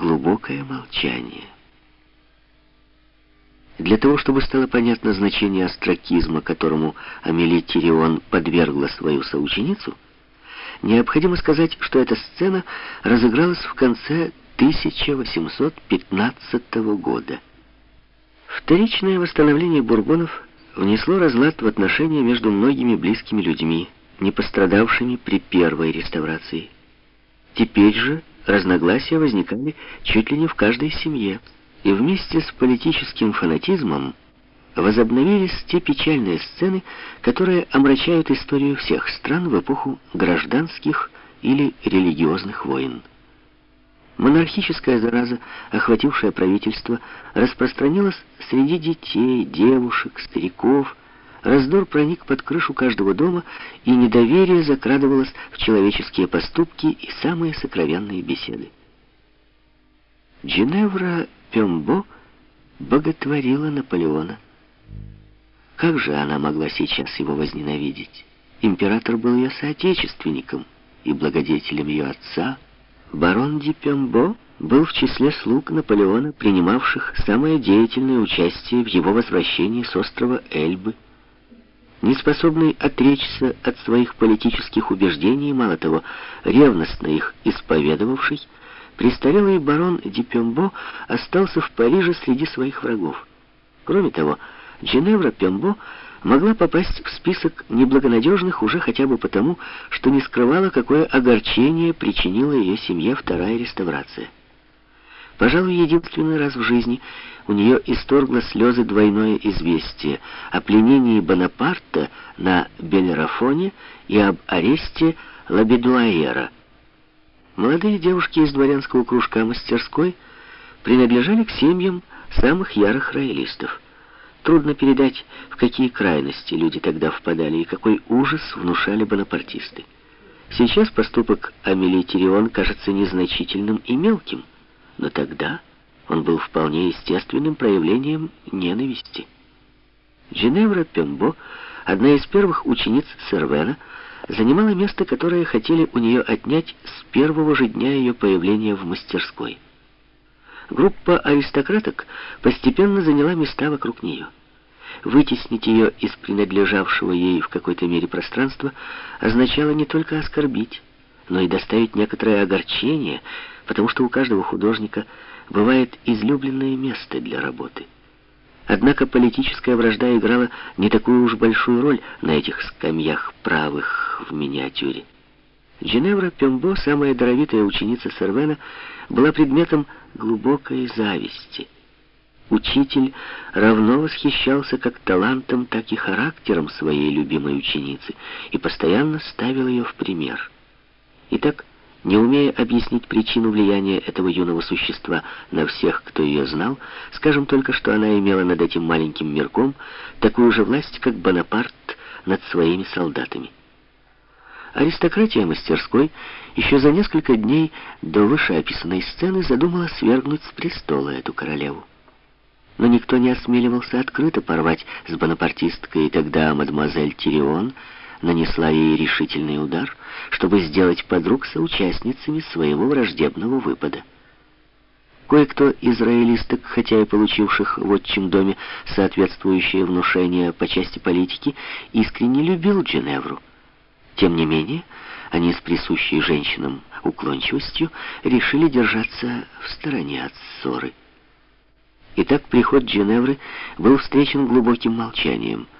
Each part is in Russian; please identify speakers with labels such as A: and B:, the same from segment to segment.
A: глубокое молчание. Для того, чтобы стало понятно значение астракизма, которому Амели Тирион подвергла свою соученицу, необходимо сказать, что эта сцена разыгралась в конце 1815 года. Вторичное восстановление бурбонов внесло разлад в отношения между многими близкими людьми, не пострадавшими при первой реставрации. Теперь же разногласия возникали чуть ли не в каждой семье, и вместе с политическим фанатизмом возобновились те печальные сцены, которые омрачают историю всех стран в эпоху гражданских или религиозных войн. Монархическая зараза, охватившая правительство, распространилась среди детей, девушек, стариков. Раздор проник под крышу каждого дома, и недоверие закрадывалось в человеческие поступки и самые сокровенные беседы. Джиневра Пембо боготворила Наполеона. Как же она могла сейчас его возненавидеть? Император был ее соотечественником и благодетелем ее отца. Барон Ди Пембо был в числе слуг Наполеона, принимавших самое деятельное участие в его возвращении с острова Эльбы. Неспособный отречься от своих политических убеждений, мало того, ревностно их исповедовавший, Престарелый барон Дипембо остался в Париже среди своих врагов. Кроме того, Джиневра Пембо могла попасть в список неблагонадежных уже хотя бы потому, что не скрывала, какое огорчение причинила ее семье вторая реставрация. Пожалуй, единственный раз в жизни у нее исторгло слезы двойное известие о пленении Бонапарта на Белерафоне и об аресте Лабедуаера – Молодые девушки из дворянского кружка мастерской принадлежали к семьям самых ярых роялистов. Трудно передать, в какие крайности люди тогда впадали и какой ужас внушали бонапартисты. Сейчас поступок Амелии Тирион кажется незначительным и мелким, но тогда он был вполне естественным проявлением ненависти. Джиневра Пембо, одна из первых учениц Сервена, занимала место, которое хотели у нее отнять с первого же дня ее появления в мастерской. Группа аристократок постепенно заняла места вокруг нее. Вытеснить ее из принадлежавшего ей в какой-то мере пространства означало не только оскорбить, но и доставить некоторое огорчение, потому что у каждого художника бывает излюбленное место для работы — Однако политическая вражда играла не такую уж большую роль на этих скамьях правых в миниатюре. Джиневра Пембо, самая даровитая ученица Сервена, была предметом глубокой зависти. Учитель равно восхищался как талантом, так и характером своей любимой ученицы и постоянно ставил ее в пример. Итак, не умея объяснить причину влияния этого юного существа на всех, кто ее знал, скажем только, что она имела над этим маленьким мирком такую же власть, как Бонапарт над своими солдатами. Аристократия мастерской еще за несколько дней до вышеописанной сцены задумала свергнуть с престола эту королеву. Но никто не осмеливался открыто порвать с бонапартисткой, и тогда мадемуазель Тирион нанесла ей решительный удар, чтобы сделать подруг соучастницами своего враждебного выпада. Кое-кто из роялисток, хотя и получивших в отчим доме соответствующее внушение по части политики, искренне любил Дженевру. Тем не менее, они с присущей женщинам уклончивостью решили держаться в стороне от ссоры. Итак, приход Дженевры был встречен глубоким молчанием –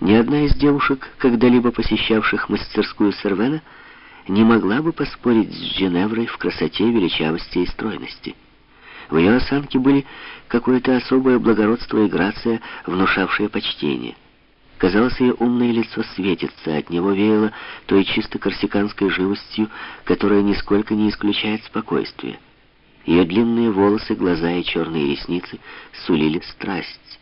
A: ни одна из девушек, когда-либо посещавших мастерскую Сервена, не могла бы поспорить с Дженеврой в красоте, величавости и стройности. В ее осанке были какое-то особое благородство и грация, внушавшее почтение. Казалось, ее умное лицо светится, от него веяло той чисто корсиканской живостью, которая нисколько не исключает спокойствия. Ее длинные волосы, глаза и черные ресницы сулили страсть.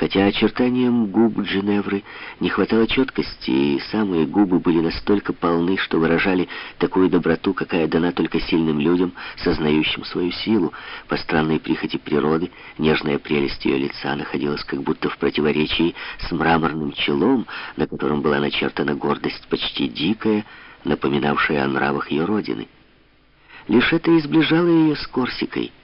A: Хотя очертаниям губ Джиневры не хватало четкости, и самые губы были настолько полны, что выражали такую доброту, какая дана только сильным людям, сознающим свою силу. По странной прихоти природы, нежная прелесть ее лица находилась как будто в противоречии с мраморным челом, на котором была начертана гордость почти дикая, напоминавшая о нравах ее родины. Лишь это и сближало ее с Корсикой —